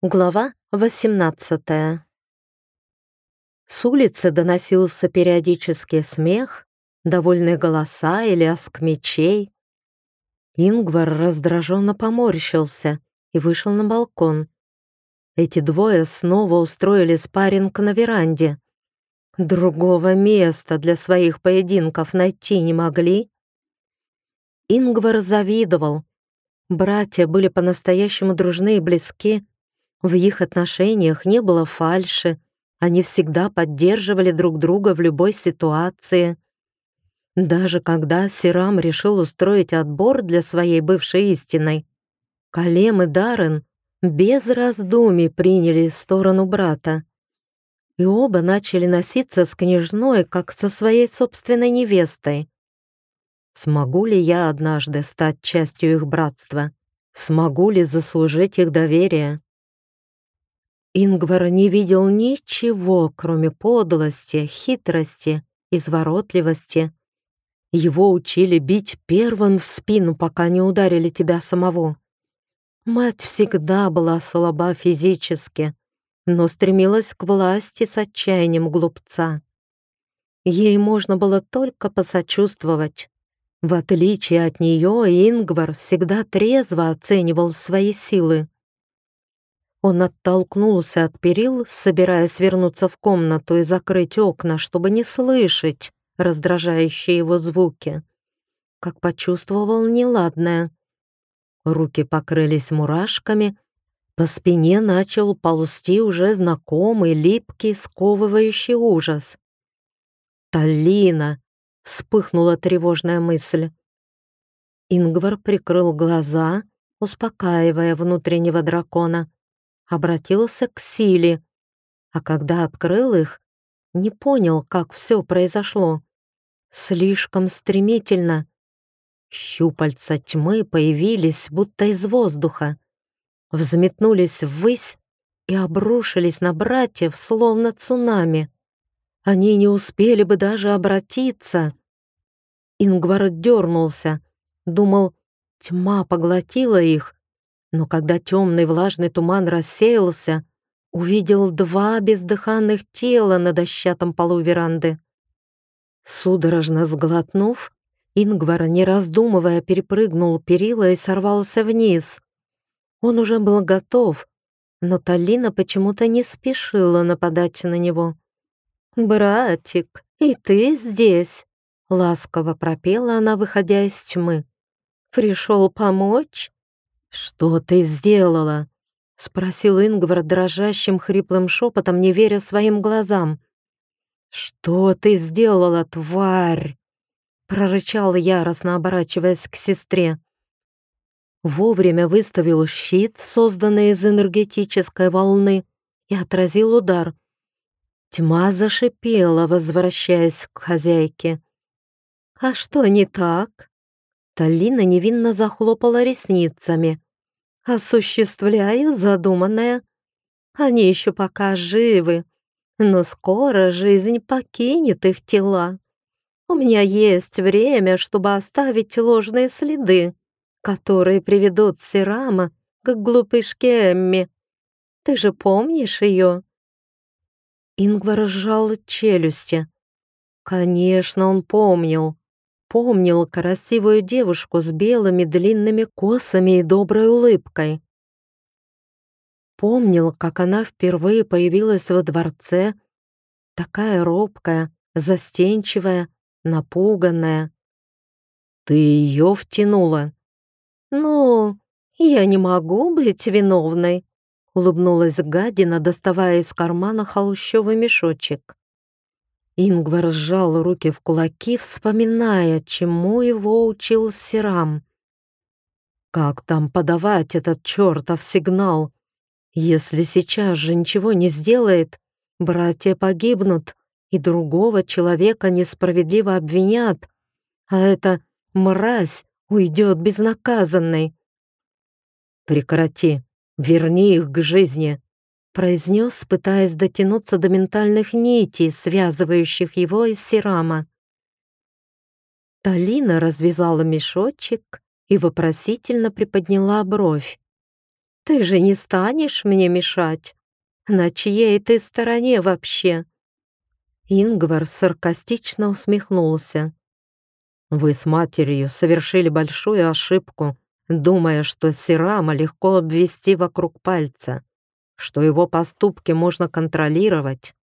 Глава 18 С улицы доносился периодический смех, довольные голоса и лязг мечей. Ингвар раздраженно поморщился и вышел на балкон. Эти двое снова устроили спарринг на веранде. Другого места для своих поединков найти не могли. Ингвар завидовал. Братья были по-настоящему дружны и близки, в их отношениях не было фальши, они всегда поддерживали друг друга в любой ситуации. Даже когда Сирам решил устроить отбор для своей бывшей истиной, Калем и Даррен без раздумий приняли сторону брата. И оба начали носиться с княжной, как со своей собственной невестой. Смогу ли я однажды стать частью их братства? Смогу ли заслужить их доверие? Ингвар не видел ничего, кроме подлости, хитрости, изворотливости. Его учили бить первым в спину, пока не ударили тебя самого. Мать всегда была слаба физически, но стремилась к власти с отчаянием глупца. Ей можно было только посочувствовать. В отличие от нее, Ингвар всегда трезво оценивал свои силы. Он оттолкнулся от перил, собираясь вернуться в комнату и закрыть окна, чтобы не слышать раздражающие его звуки. Как почувствовал неладное. Руки покрылись мурашками, по спине начал ползти уже знакомый, липкий, сковывающий ужас. «Талина!» — вспыхнула тревожная мысль. Ингвар прикрыл глаза, успокаивая внутреннего дракона обратился к силе, а когда открыл их, не понял, как все произошло. Слишком стремительно. Щупальца тьмы появились, будто из воздуха, взметнулись ввысь и обрушились на братьев, словно цунами. Они не успели бы даже обратиться. Ингвар дернулся, думал, тьма поглотила их, но когда темный влажный туман рассеялся, увидел два бездыханных тела на дощатом полу веранды. Судорожно сглотнув, Ингвар, не раздумывая, перепрыгнул перила и сорвался вниз. Он уже был готов, но Талина почему-то не спешила нападать на него. «Братик, и ты здесь?» — ласково пропела она, выходя из тьмы. «Пришел помочь?» «Что ты сделала?» — спросил Ингвар дрожащим хриплым шепотом, не веря своим глазам. «Что ты сделала, тварь?» — прорычал яростно, оборачиваясь к сестре. Вовремя выставил щит, созданный из энергетической волны, и отразил удар. Тьма зашипела, возвращаясь к хозяйке. «А что не так?» Талина невинно захлопала ресницами. «Осуществляю задуманное. Они еще пока живы, но скоро жизнь покинет их тела. У меня есть время, чтобы оставить ложные следы, которые приведут Сирама к глупышке Эмми. Ты же помнишь ее?» Ингвар сжал челюсти. Конечно, он помнил помнил красивую девушку с белыми длинными косами и доброй улыбкой. Помнил, как она впервые появилась во дворце, такая робкая, застенчивая, напуганная. «Ты ее втянула?» «Ну, я не могу быть виновной», — улыбнулась гадина, доставая из кармана холщовый мешочек. Ингвар сжал руки в кулаки, вспоминая, чему его учил Сирам. Как там подавать этот чертов сигнал? Если сейчас же ничего не сделает, братья погибнут, и другого человека несправедливо обвинят, а эта мразь уйдет безнаказанной. Прекрати, верни их к жизни произнес, пытаясь дотянуться до ментальных нитей, связывающих его из Сирама. Талина развязала мешочек и вопросительно приподняла бровь. Ты же не станешь мне мешать? На чьей ты стороне вообще?» Ингвар саркастично усмехнулся. «Вы с матерью совершили большую ошибку, думая, что Сирама легко обвести вокруг пальца, что его поступки можно контролировать.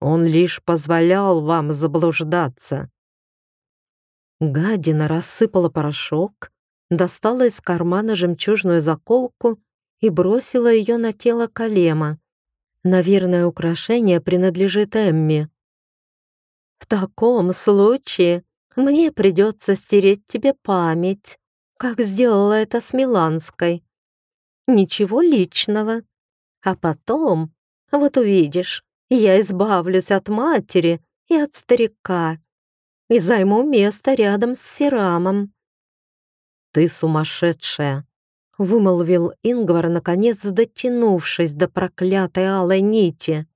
Он лишь позволял вам заблуждаться». Гадина рассыпала порошок, достала из кармана жемчужную заколку и бросила ее на тело Калема. Наверное, украшение принадлежит Эмми. В таком случае мне придется стереть тебе память, как сделала это с Миланской. Ничего личного. А потом, вот увидишь, я избавлюсь от матери и от старика и займу место рядом с Сирамом. «Ты сумасшедшая!» — вымолвил Ингвар, наконец дотянувшись до проклятой алой нити.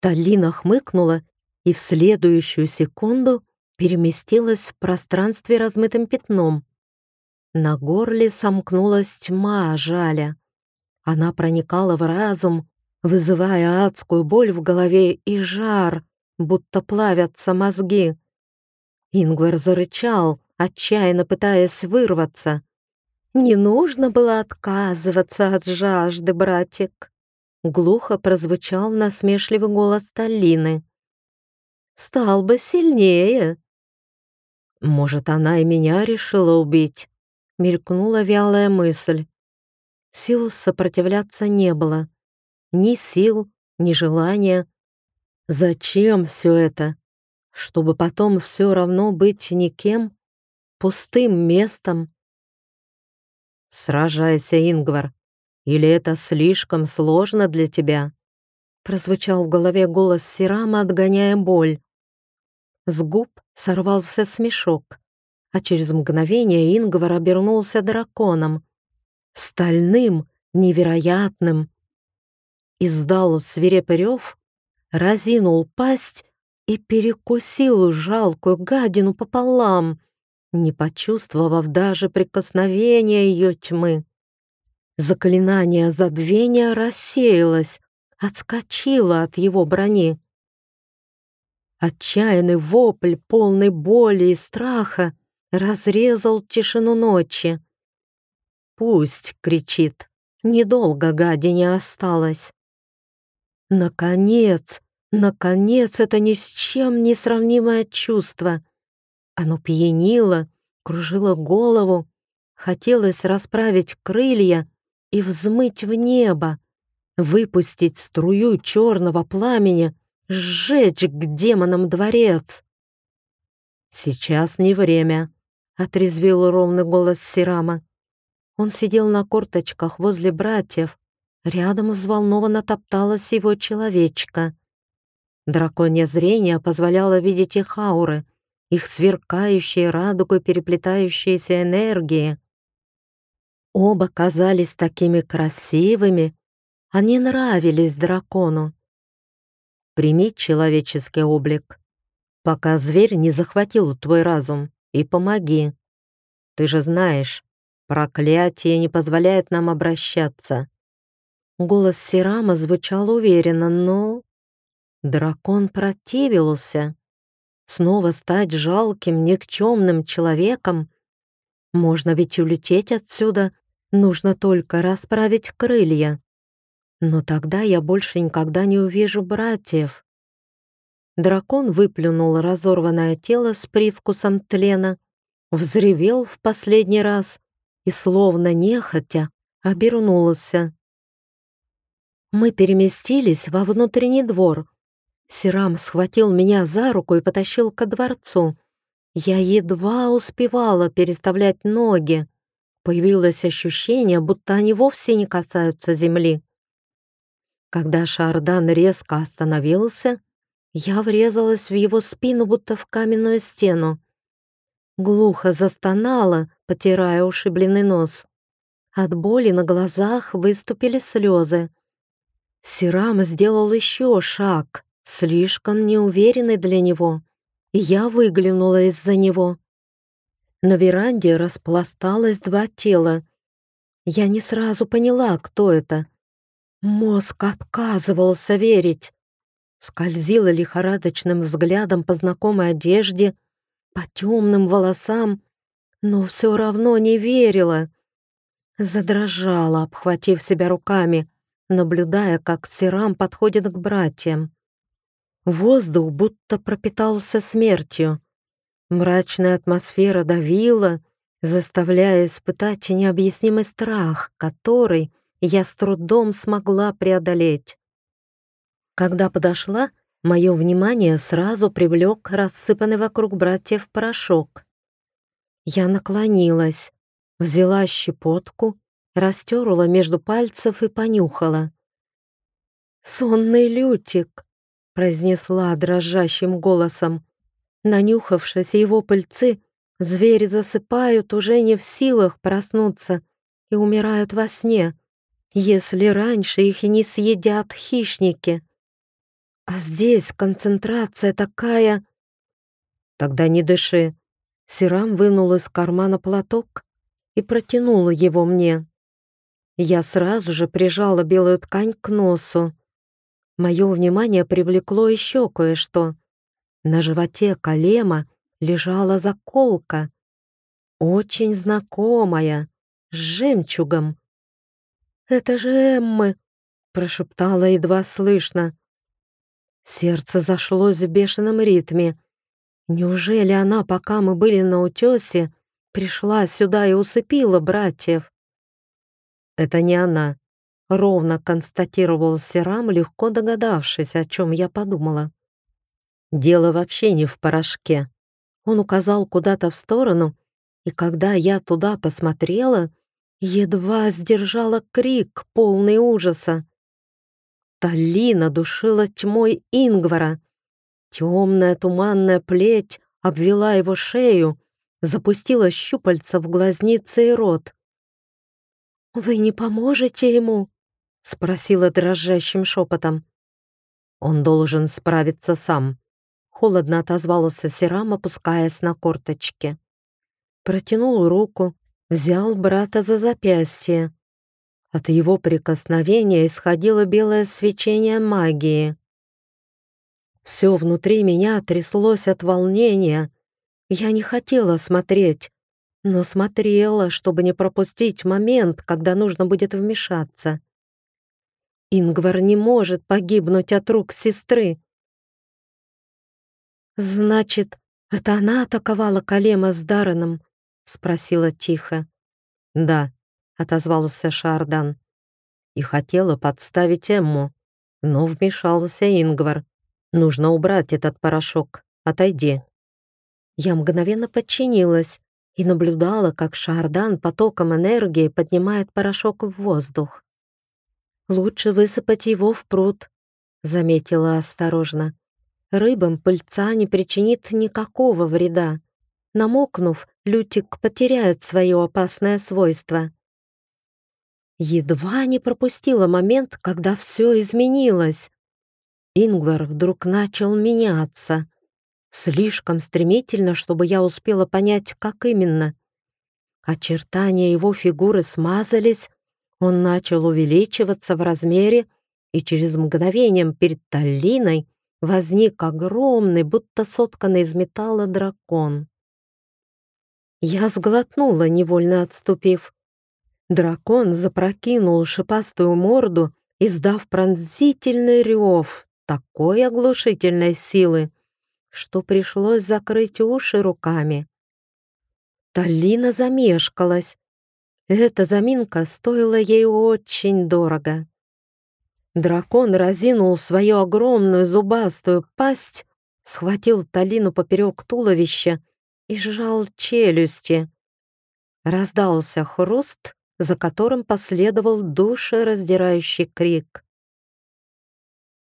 Талина хмыкнула и в следующую секунду переместилась в пространстве размытым пятном. На горле сомкнулась тьма жаля. Она проникала в разум, вызывая адскую боль в голове и жар, будто плавятся мозги. Ингвар зарычал, отчаянно пытаясь вырваться. «Не нужно было отказываться от жажды, братик!» Глухо прозвучал насмешливый голос Таллины стал бы сильнее. Может, она и меня решила убить? Мелькнула вялая мысль. Сил сопротивляться не было. Ни сил, ни желания. Зачем все это? Чтобы потом все равно быть никем? Пустым местом? Сражайся, Ингвар. Или это слишком сложно для тебя? Прозвучал в голове голос Сирама, отгоняя боль. С губ сорвался смешок, а через мгновение Ингвар обернулся драконом. Стальным, невероятным. Издал свирепый рев, разинул пасть и перекусил жалкую гадину пополам, не почувствовав даже прикосновения ее тьмы. Заклинание забвения рассеялось, отскочило от его брони. Отчаянный вопль, полный боли и страха, разрезал тишину ночи. «Пусть!» — кричит. Недолго гадине осталось. Наконец, наконец, это ни с чем не сравнимое чувство. Оно пьянило, кружило голову, хотелось расправить крылья и взмыть в небо, выпустить струю черного пламени, сжечь к демонам дворец. Сейчас не время, отрезвил ровный голос Сирама. Он сидел на корточках возле братьев. Рядом взволнованно топталась его человечка. Драконье зрение позволяло видеть их ауры, их сверкающие радугой переплетающиеся энергии. Оба казались такими красивыми, они нравились дракону. Прими человеческий облик, пока зверь не захватил твой разум, и помоги. Ты же знаешь, проклятие не позволяет нам обращаться». Голос Сирама звучал уверенно, но... Дракон противился. Снова стать жалким, никчемным человеком? Можно ведь улететь отсюда, нужно только расправить крылья. Но тогда я больше никогда не увижу братьев. Дракон выплюнул разорванное тело с привкусом тлена, взревел в последний раз и, словно нехотя, обернулся. Мы переместились во внутренний двор. Сирам схватил меня за руку и потащил ко дворцу. Я едва успевала переставлять ноги. Появилось ощущение, будто они вовсе не касаются земли. Когда Шардан резко остановился, я врезалась в его спину, будто в каменную стену. Глухо застонала, потирая ушибленный нос. От боли на глазах выступили слезы. Сирам сделал еще шаг, слишком неуверенный для него. Я выглянула из-за него. На веранде распласталось два тела. Я не сразу поняла, кто это. Мозг отказывался верить. Скользила лихорадочным взглядом по знакомой одежде, по темным волосам, но все равно не верила. Задрожала, обхватив себя руками, наблюдая, как Сирам подходит к братьям. Воздух будто пропитался смертью. Мрачная атмосфера давила, заставляя испытать необъяснимый страх, который я с трудом смогла преодолеть. Когда подошла, мое внимание сразу привлек рассыпанный вокруг братьев порошок. Я наклонилась, взяла щепотку, растерла между пальцев и понюхала. «Сонный лютик», — произнесла дрожащим голосом. Нанюхавшись его пыльцы, звери засыпают уже не в силах проснуться и умирают во сне, если раньше их и не съедят хищники. А здесь концентрация такая... Тогда не дыши. Сирам вынул из кармана платок и протянул его мне. Я сразу же прижала белую ткань к носу. Мое внимание привлекло еще кое-что. На животе Калема лежала заколка, очень знакомая, с жемчугом. «Это же Эммы!» — прошептала едва слышно. Сердце зашлось в бешеном ритме. Неужели она, пока мы были на утесе, пришла сюда и усыпила братьев? Это не она, ровно констатировал Серам, легко догадавшись, о чем я подумала. Дело вообще не в порошке. Он указал куда-то в сторону, и когда я туда посмотрела, едва сдержала крик, полный ужаса. Талина душила тьмой Ингвара. Темная туманная плеть обвела его шею, запустила щупальца в глазницы и рот. «Вы не поможете ему?» — спросила дрожащим шепотом. «Он должен справиться сам», — холодно отозвался Серам, опускаясь на корточки. Протянул руку, взял брата за запястье, от его прикосновения исходило белое свечение магии. Все внутри меня тряслось от волнения. Я не хотела смотреть, но смотрела, чтобы не пропустить момент, когда нужно будет вмешаться. Ингвар не может погибнуть от рук сестры. «Значит, это она атаковала Калема с Дарреном?» — спросила тихо. «Да», отозвался Шардан. И хотела подставить Эмму, но вмешался Ингвар. «Нужно убрать этот порошок. Отойди». Я мгновенно подчинилась и наблюдала, как Шардан потоком энергии поднимает порошок в воздух. «Лучше высыпать его в пруд», — заметила осторожно. «Рыбам пыльца не причинит никакого вреда. Намокнув, лютик потеряет свое опасное свойство». Едва не пропустила момент, когда все изменилось. Ингвар вдруг начал меняться. Слишком стремительно, чтобы я успела понять, как именно. Очертания его фигуры смазались, он начал увеличиваться в размере, и через мгновение перед Таллиной возник огромный, будто сотканный из металла дракон. Я сглотнула, невольно отступив. Дракон запрокинул шипастую морду, издав пронзительный рев такой оглушительной силы, что пришлось закрыть уши руками. Талина замешкалась. Эта заминка стоила ей очень дорого. Дракон разинул свою огромную зубастую пасть, схватил Талину поперек туловища и сжал челюсти. Раздался хруст, за которым последовал душераздирающий крик.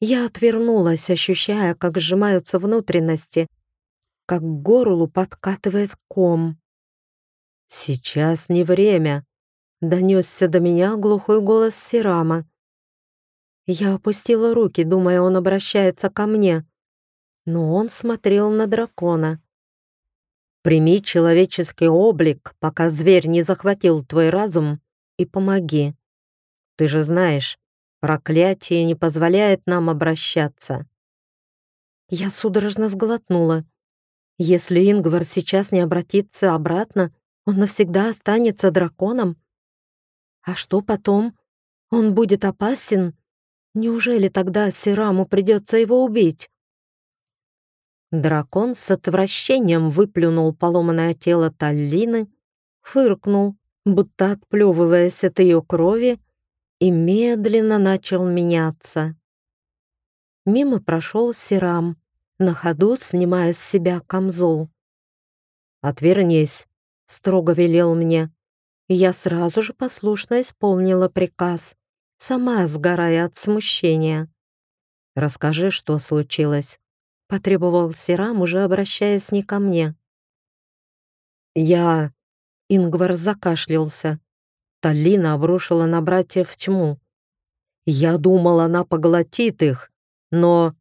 Я отвернулась, ощущая, как сжимаются внутренности, как к горлу подкатывает ком. «Сейчас не время», — донесся до меня глухой голос Сирама. Я опустила руки, думая, он обращается ко мне, но он смотрел на дракона. «Прими человеческий облик, пока зверь не захватил твой разум и помоги. Ты же знаешь, проклятие не позволяет нам обращаться». Я судорожно сглотнула. Если Ингвар сейчас не обратится обратно, он навсегда останется драконом. А что потом? Он будет опасен? Неужели тогда Сираму придется его убить? Дракон с отвращением выплюнул поломанное тело Таллины, фыркнул, будто отплевываясь от ее крови, и медленно начал меняться. Мимо прошел Сирам, на ходу снимая с себя камзол. «Отвернись», — строго велел мне. я сразу же послушно исполнила приказ, сама сгорая от смущения. «Расскажи, что случилось», — потребовал Сирам, уже обращаясь не ко мне. «Я...» — Ингвар закашлялся. Талина обрушила на братьев тьму. «Я думал, она поглотит их, но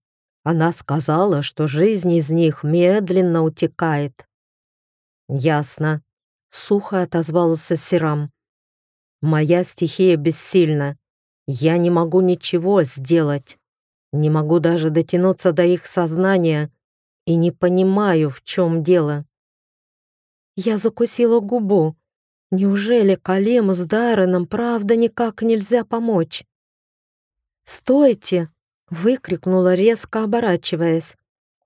она сказала, что жизнь из них медленно утекает». «Ясно», — сухо отозвался Сирам. «Моя стихия бессильна. Я не могу ничего сделать. Не могу даже дотянуться до их сознания и не понимаю, в чем дело». Я закусила губу. Неужели Калему с Дарреном правда никак нельзя помочь? «Стойте!» — выкрикнула, резко оборачиваясь.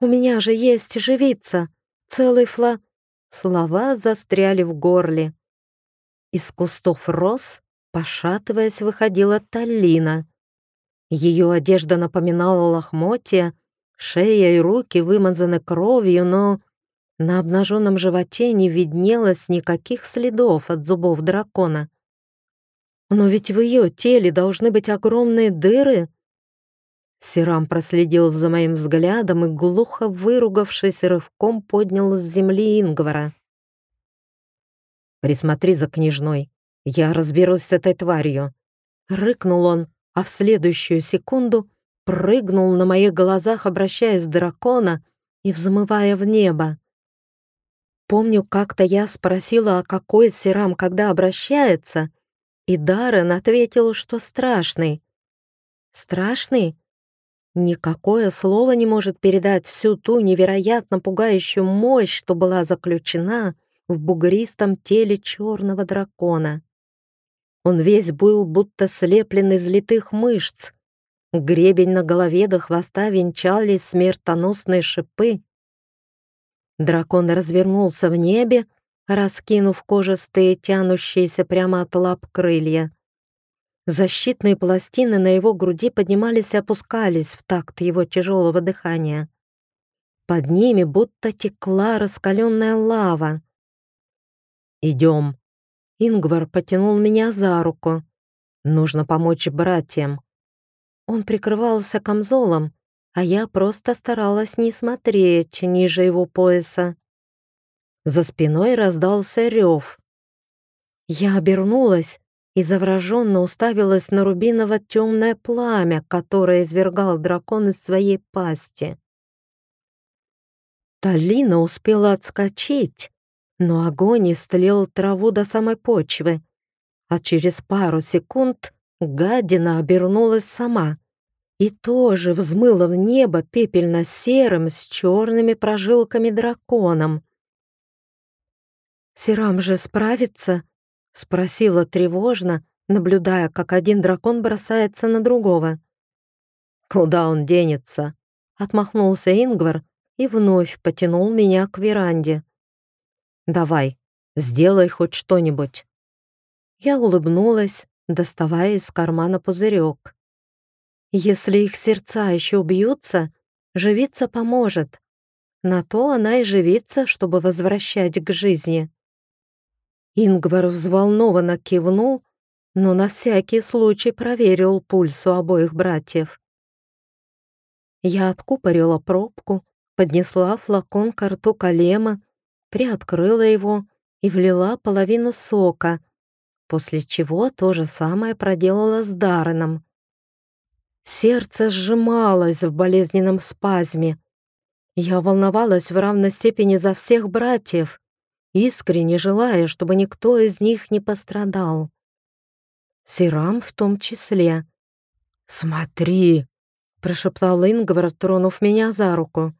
«У меня же есть живица! Целый фла...» Слова застряли в горле. Из кустов роз, пошатываясь, выходила Таллина. Ее одежда напоминала лохмотья, шея и руки вымазаны кровью, но на обнаженном животе не виднелось никаких следов от зубов дракона. Но ведь в ее теле должны быть огромные дыры. Сирам проследил за моим взглядом и, глухо выругавшись, рывком поднял с земли Ингвара. «Присмотри за княжной, я разберусь с этой тварью», — рыкнул он, а в следующую секунду прыгнул на моих глазах, обращаясь дракона и взмывая в небо. Помню, как-то я спросила, а какой Сирам когда обращается, и Даррен ответил, что страшный. Страшный? Никакое слово не может передать всю ту невероятно пугающую мощь, что была заключена в бугристом теле черного дракона. Он весь был будто слеплен из литых мышц. Гребень на голове до хвоста венчались смертоносные шипы, Дракон развернулся в небе, раскинув кожистые, тянущиеся прямо от лап крылья. Защитные пластины на его груди поднимались и опускались в такт его тяжелого дыхания. Под ними будто текла раскаленная лава. «Идем». Ингвар потянул меня за руку. «Нужно помочь братьям». Он прикрывался камзолом, а я просто старалась не смотреть ниже его пояса. За спиной раздался рев. Я обернулась и завраженно уставилась на рубиново-темное пламя, которое извергал дракон из своей пасти. Талина успела отскочить, но огонь истлел траву до самой почвы, а через пару секунд гадина обернулась сама и тоже взмыла в небо пепельно-серым с черными прожилками драконом. «Сирам же справится?» — спросила тревожно, наблюдая, как один дракон бросается на другого. «Куда он денется?» — отмахнулся Ингвар и вновь потянул меня к веранде. «Давай, сделай хоть что-нибудь». Я улыбнулась, доставая из кармана пузырек. Если их сердца еще бьются, живица поможет. На то она и живится, чтобы возвращать к жизни. Ингвар взволнованно кивнул, но на всякий случай проверил пульс у обоих братьев. Я откупорила пробку, поднесла флакон к рту Калема, приоткрыла его и влила половину сока, после чего то же самое проделала с Дарреном. Сердце сжималось в болезненном спазме. Я волновалась в равной степени за всех братьев, искренне желая, чтобы никто из них не пострадал. Сирам в том числе. «Смотри!» — прошептал Ингвар, тронув меня за руку.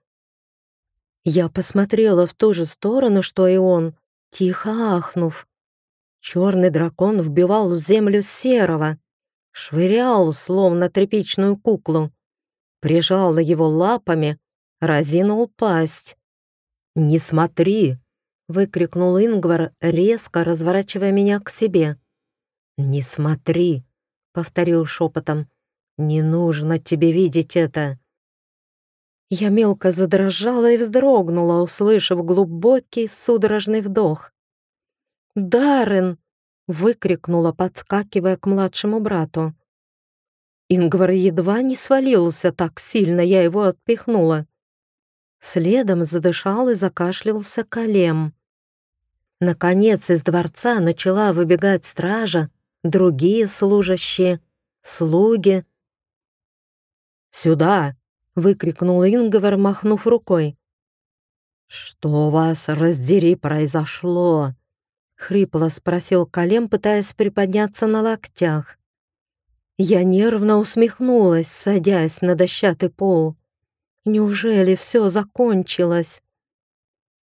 Я посмотрела в ту же сторону, что и он, тихо ахнув. Черный дракон вбивал в землю серого, швырял, словно тряпичную куклу, прижал его лапами, разинул пасть. «Не смотри!» — выкрикнул Ингвар, резко разворачивая меня к себе. «Не смотри!» — повторил шепотом. «Не нужно тебе видеть это!» Я мелко задрожала и вздрогнула, услышав глубокий судорожный вдох. «Даррен!» — выкрикнула, подскакивая к младшему брату. Ингвар едва не свалился, так сильно я его отпихнула. Следом задышал и закашлялся Калем. Наконец из дворца начала выбегать стража, другие служащие, слуги. «Сюда!» — выкрикнул Ингвар, махнув рукой. «Что вас, раздери, произошло?» — хрипло спросил Калем, пытаясь приподняться на локтях. Я нервно усмехнулась, садясь на дощатый пол. «Неужели все закончилось?»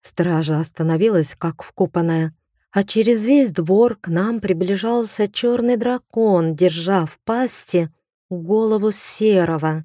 Стража остановилась, как вкопанная, а через весь двор к нам приближался черный дракон, держа в пасти голову серого.